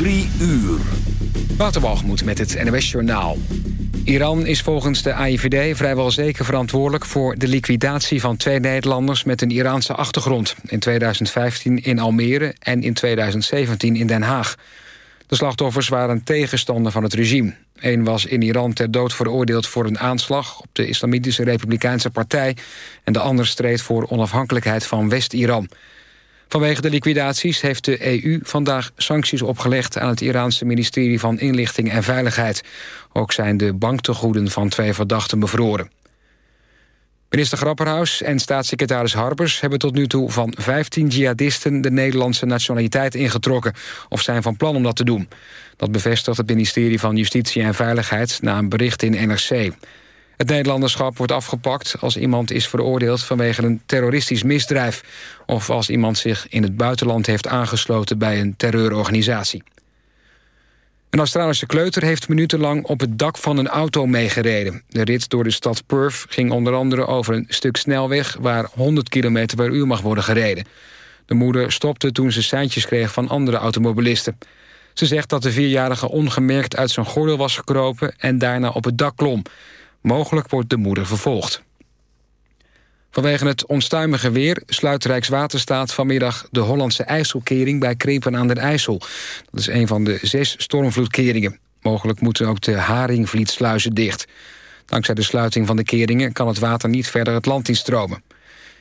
Drie uur. Waterwalgemoed met het NOS Journaal. Iran is volgens de AIVD vrijwel zeker verantwoordelijk... voor de liquidatie van twee Nederlanders met een Iraanse achtergrond... in 2015 in Almere en in 2017 in Den Haag. De slachtoffers waren tegenstander van het regime. Eén was in Iran ter dood veroordeeld voor een aanslag... op de Islamitische Republikeinse Partij... en de ander streed voor onafhankelijkheid van West-Iran... Vanwege de liquidaties heeft de EU vandaag sancties opgelegd... aan het Iraanse ministerie van Inlichting en Veiligheid. Ook zijn de banktegoeden van twee verdachten bevroren. Minister Grapperhaus en staatssecretaris Harbers hebben tot nu toe van 15 jihadisten de Nederlandse nationaliteit ingetrokken of zijn van plan om dat te doen. Dat bevestigt het ministerie van Justitie en Veiligheid na een bericht in NRC. Het Nederlanderschap wordt afgepakt als iemand is veroordeeld vanwege een terroristisch misdrijf of als iemand zich in het buitenland heeft aangesloten bij een terreurorganisatie. Een Australische kleuter heeft minutenlang op het dak van een auto meegereden. De rit door de stad Perth ging onder andere over een stuk snelweg... waar 100 km per uur mag worden gereden. De moeder stopte toen ze seintjes kreeg van andere automobilisten. Ze zegt dat de vierjarige ongemerkt uit zijn gordel was gekropen... en daarna op het dak klom. Mogelijk wordt de moeder vervolgd. Vanwege het onstuimige weer sluit Rijkswaterstaat vanmiddag de Hollandse IJsselkering bij Krepen aan den IJssel. Dat is een van de zes stormvloedkeringen. Mogelijk moeten ook de Haringvlietsluizen dicht. Dankzij de sluiting van de keringen kan het water niet verder het land instromen.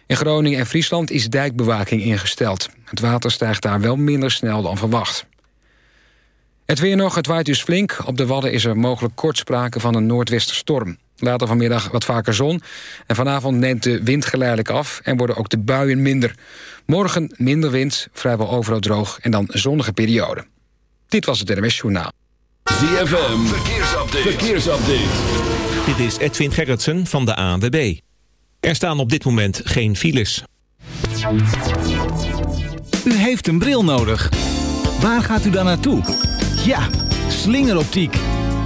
In Groningen en Friesland is dijkbewaking ingesteld. Het water stijgt daar wel minder snel dan verwacht. Het weer nog, het waait dus flink. Op de Wadden is er mogelijk kort sprake van een noordwesterstorm. Later vanmiddag wat vaker zon. En vanavond neemt de wind geleidelijk af en worden ook de buien minder. Morgen minder wind, vrijwel overal droog en dan zonnige periode. Dit was het NMS Journaal. ZFM, verkeersupdate. verkeersupdate. Dit is Edwin Gerritsen van de ANWB. Er staan op dit moment geen files. U heeft een bril nodig. Waar gaat u dan naartoe? Ja, slingeroptiek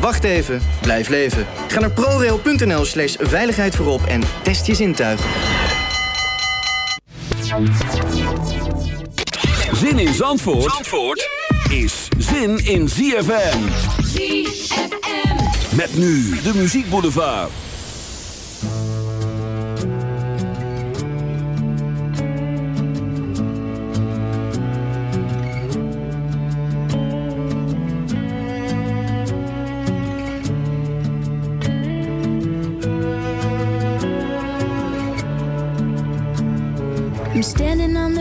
Wacht even, blijf leven. Ga naar prorail.nl slash veiligheid voorop en test je zintuigen. Zin in Zandvoort, Zandvoort is zin in ZFM. ZFM. Met nu de muziekboulevard.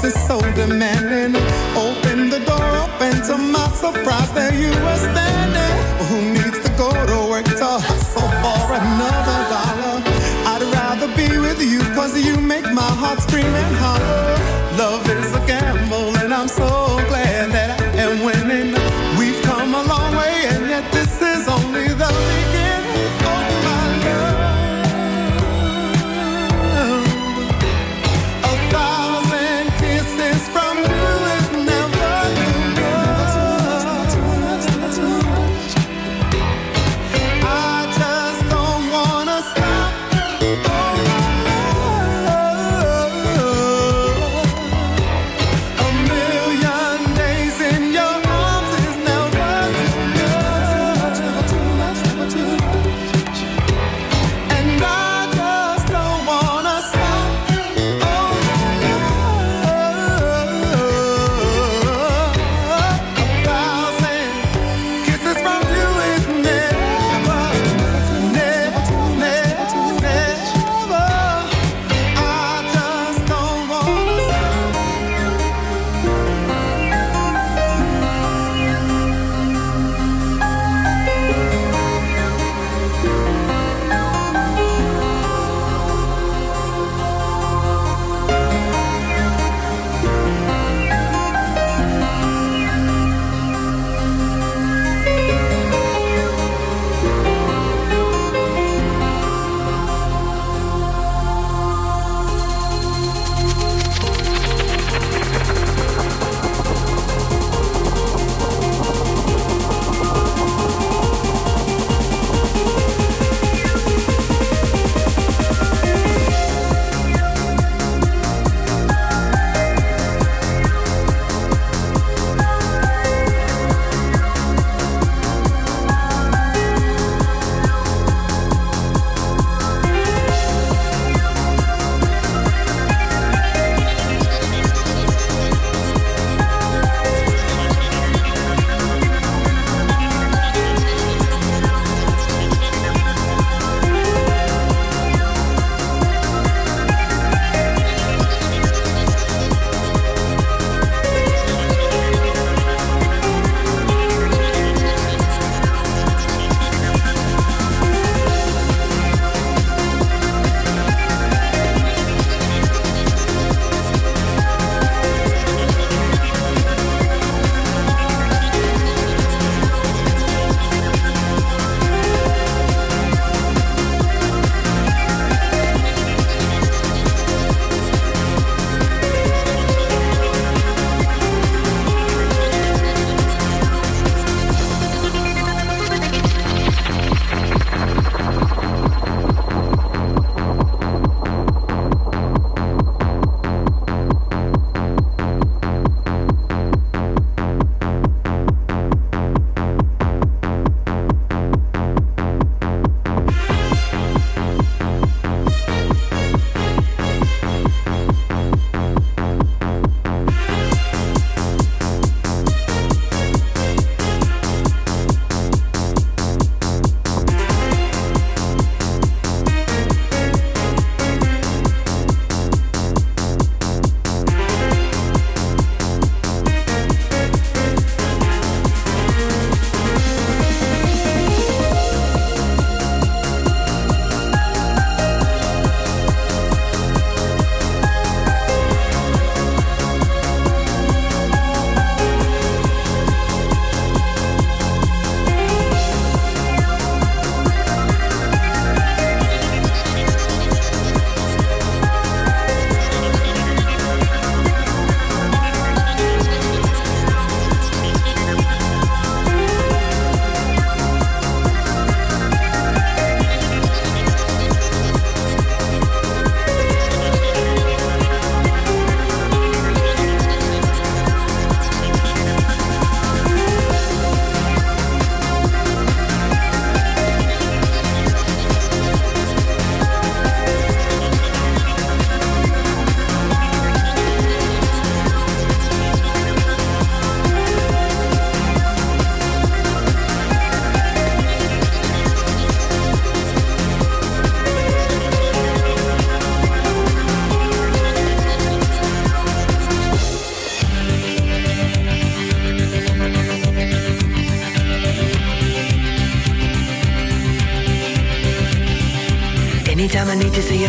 The is so demanding. Open the door up, and to my surprise, there you were standing. Who needs to go to work to hustle for another dollar? I'd rather be with you, cause you make my heart scream and holler. Love is a gamble, and I'm so glad that I am winning. We've come a long way, and yet this is only the beginning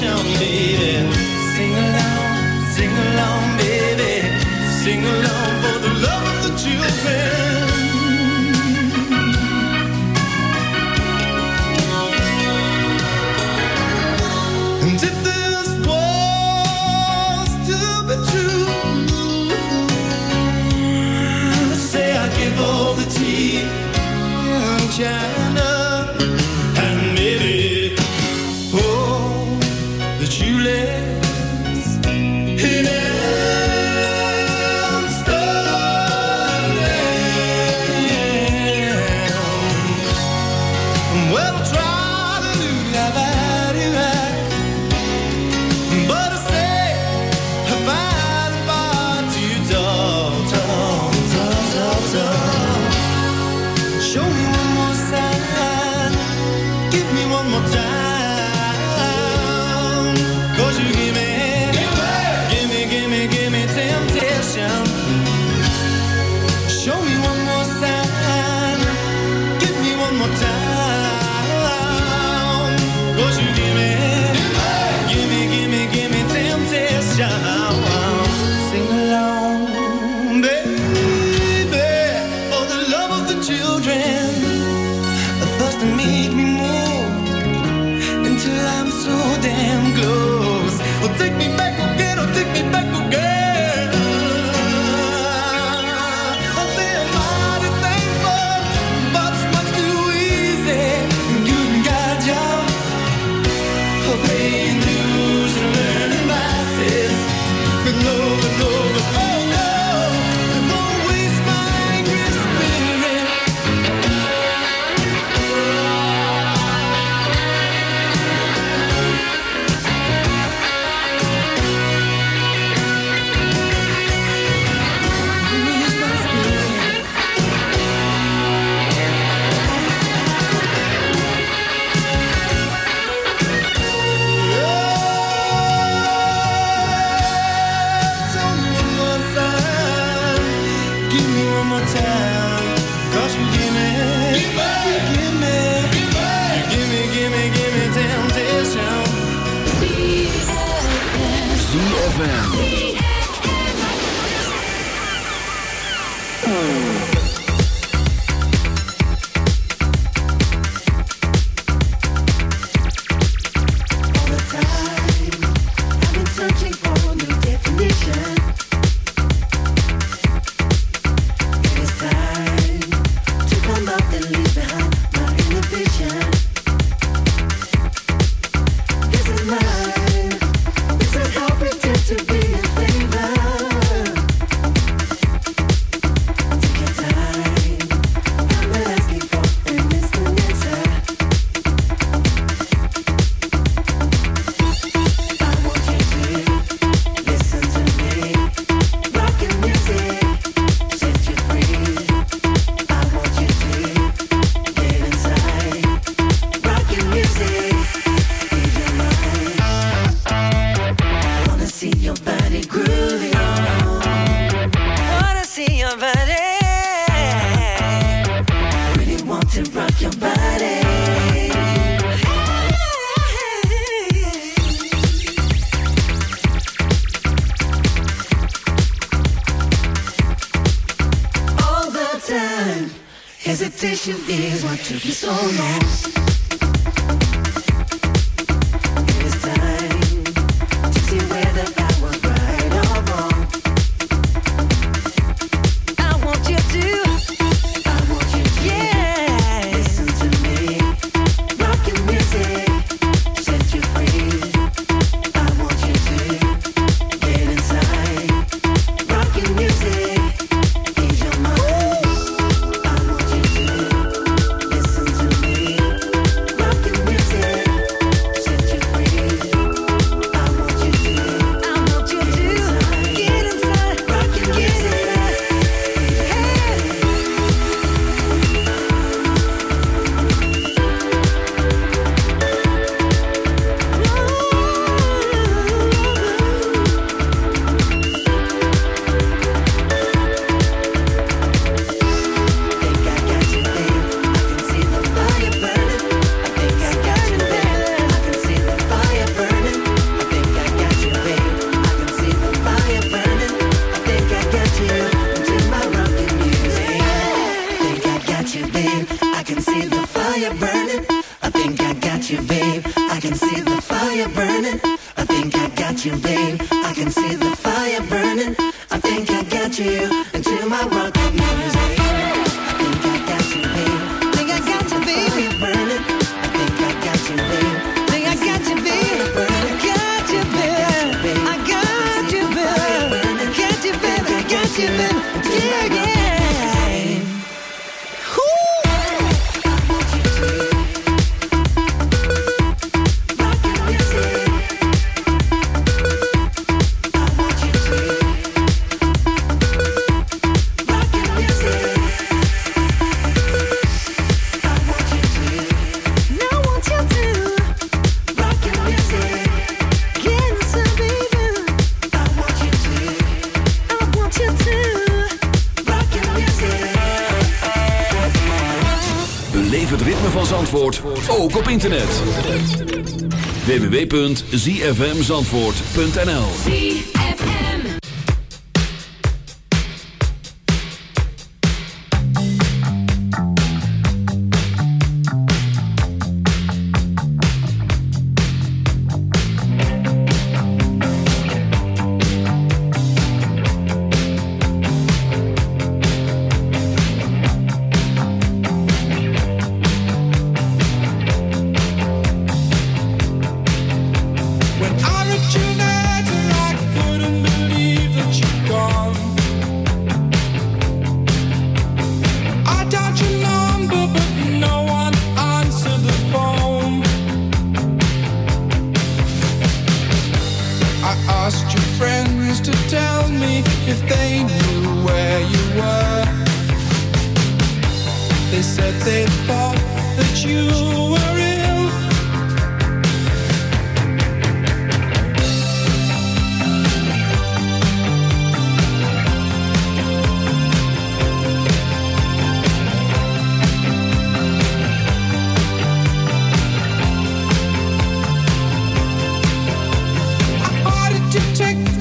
temptation, baby. Sing along, sing along, baby. Sing along for the love of the children. Hesitation is what took you so long. www.zfmzandvoort.nl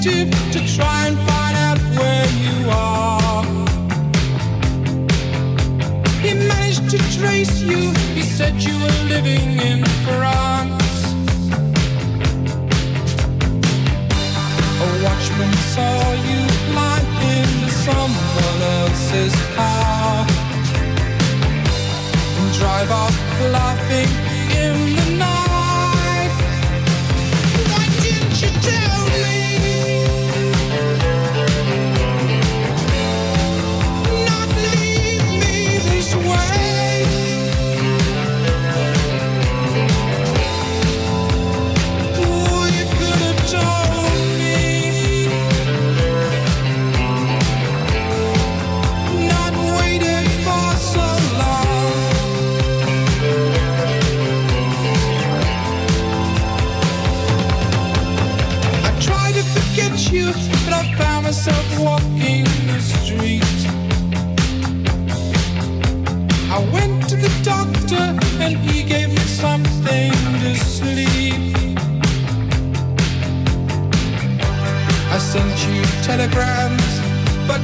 achieve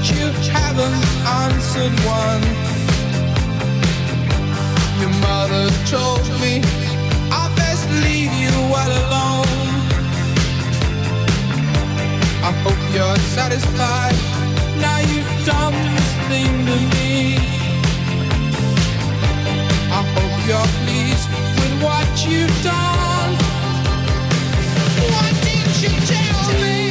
you haven't answered one. Your mother told me I best leave you well alone. I hope you're satisfied. Now you've done this thing to me. I hope you're pleased with what you've done. What did you tell me?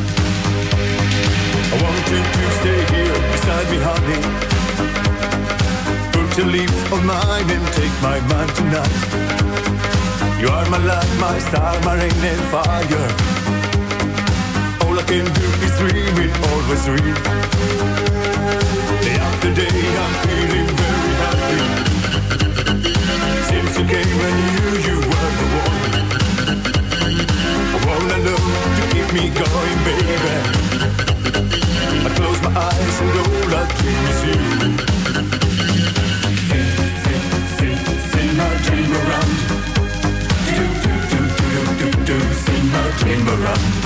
I want you to stay here beside me, honey. Put your lips on mine and take my mind tonight. You are my light, my star, my rain and fire. All I can do is dream it, always dream. Day after day, I'm feeling very happy. Since you came, I knew you were the one. All alone to keep me going, baby. I close my eyes and all I dream is you. Sing, sing, sing, sing my dream around. Do, do, do, do, do, do, sing my dream around.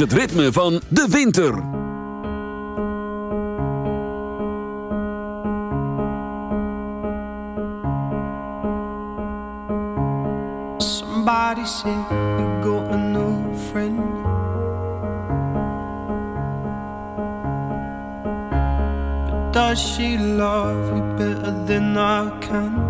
het ritme van de winter. Somebody said you got a new friend. But does she love you better than I can?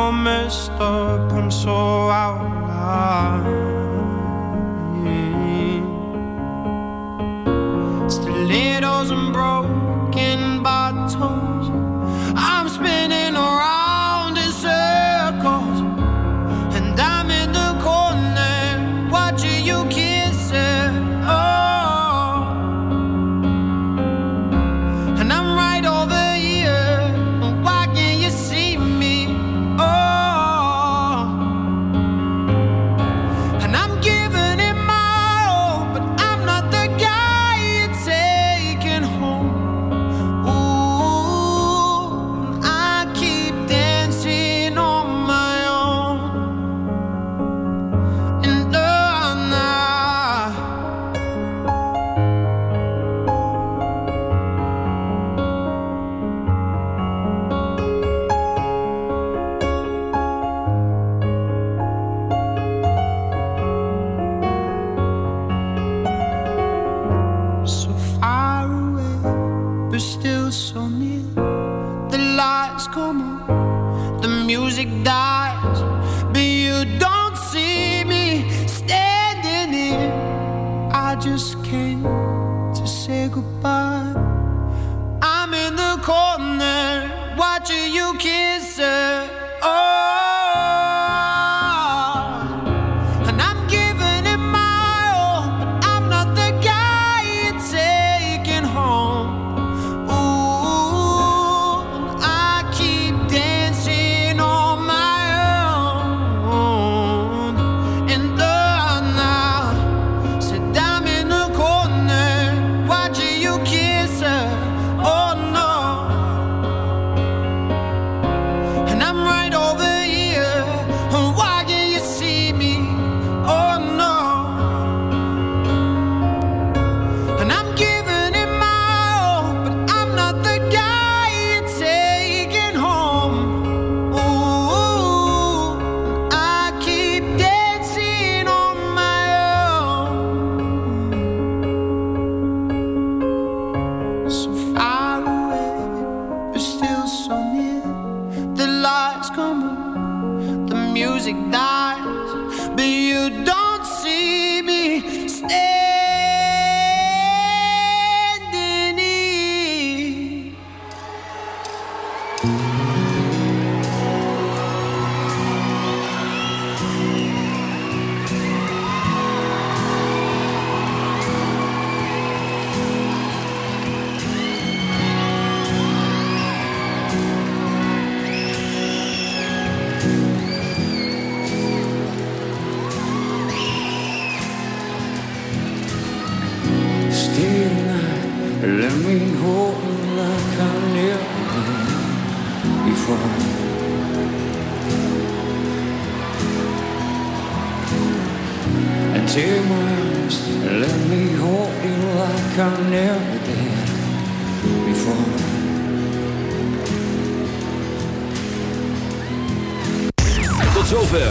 all messed up, I'm so out of line. Stilettos and broken.